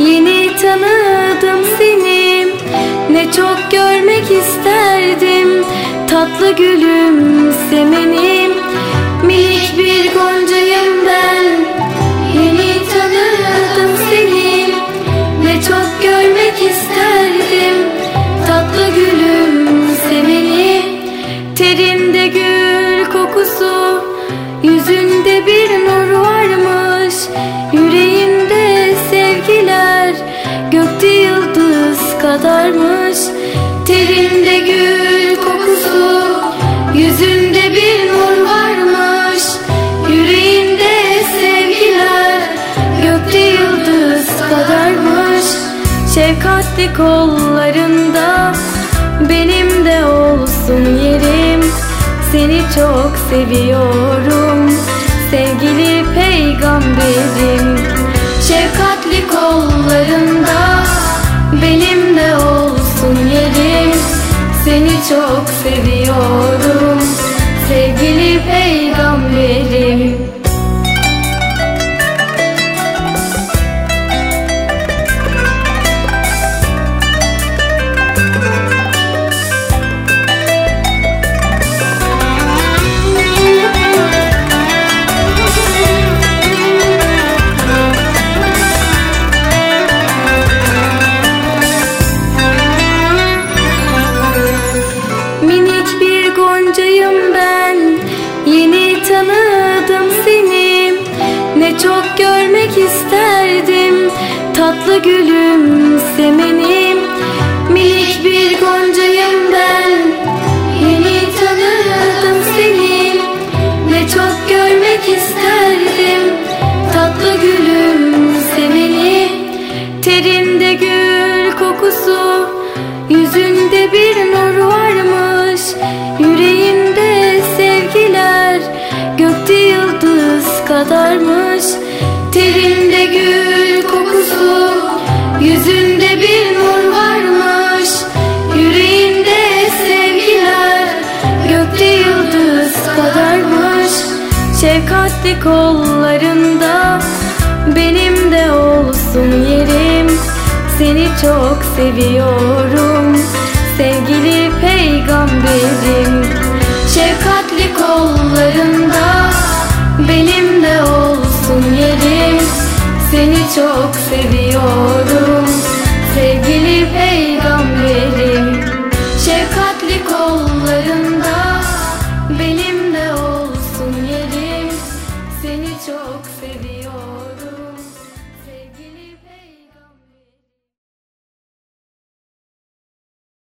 Yeni tanıdım seni. Ne çok görmek isterdim. Tatlı gülüm semenim. Minik bir goncayım ben. Yeni tanıdım seni. Ne çok görmek isterdim. Tatlı gülüm kadarmış. Terinde gül kokusu Yüzünde bir nur varmış. Yüreğinde sevgiler Gökte yıldız kadarmış. Şefkatli kollarında Benim de olsun yerim. Seni çok seviyorum. Sevgili peygamberim çok seviyorum Tatlı gülüm semenim. Minik bir goncayım ben Yeni tanıdım seni Ne çok görmek isterdim Tatlı gülüm semeni Terinde gül kokusu Yüzünde bir nur varmış. Yüreğinde sevgiler Gökte yıldız kadarmış. Terinde gül Yüzünde bir nur varmış Yüreğinde sevgiler Gökte yıldız kadarmış. Şefkatli kollarında Benim de olsun yerim. Seni çok seviyorum sevgili peygamberim. Şefkatli kollarında benim de olsun yerim. Seni çok seviyorum